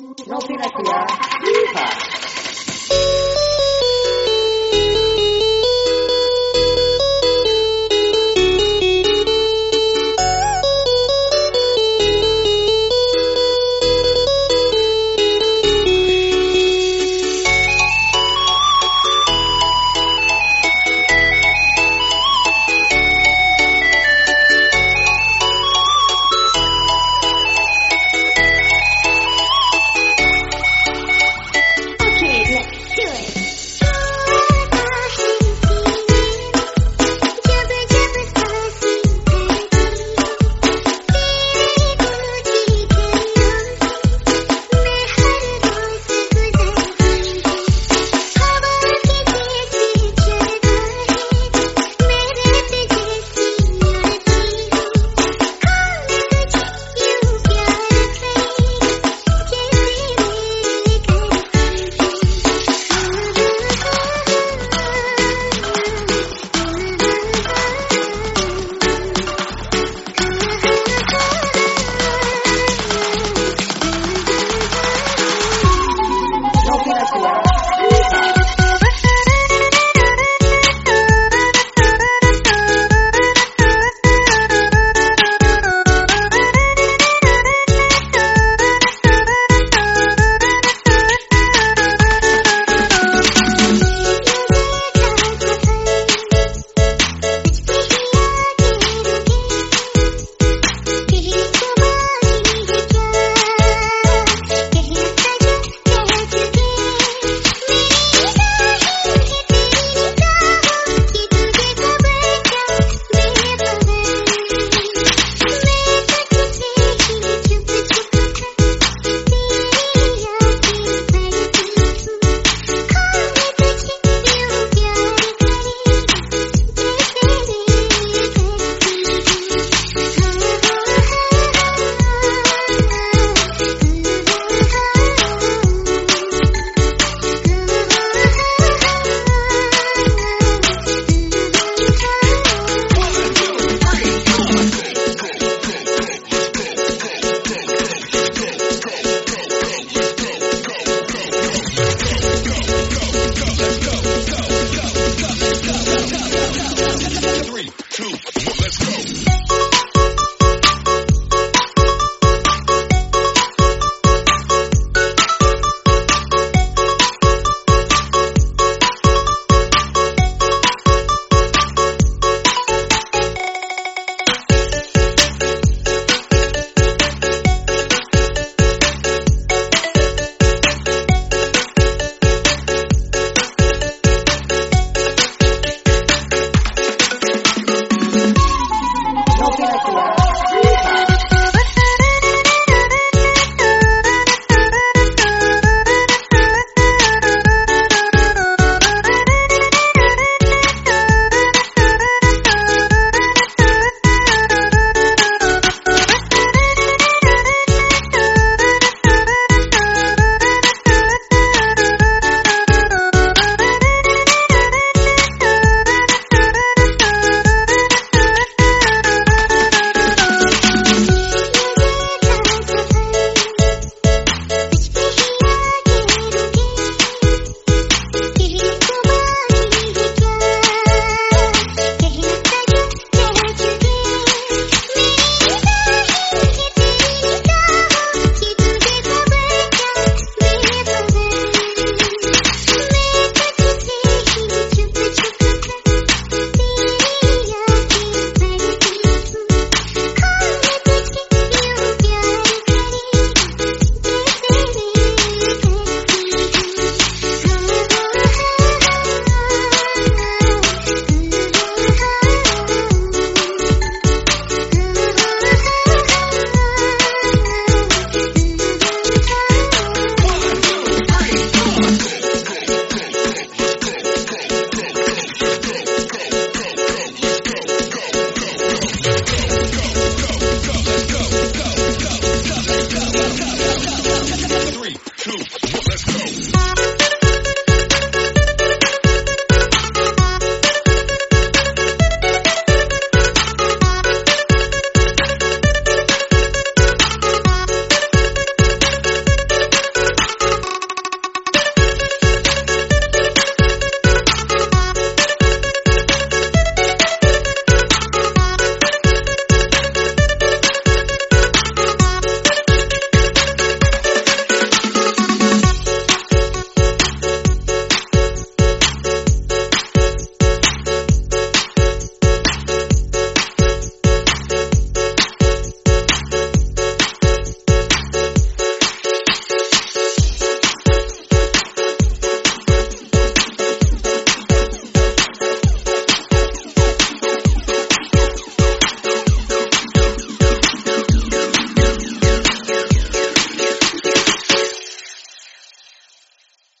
No are. Yeehaw.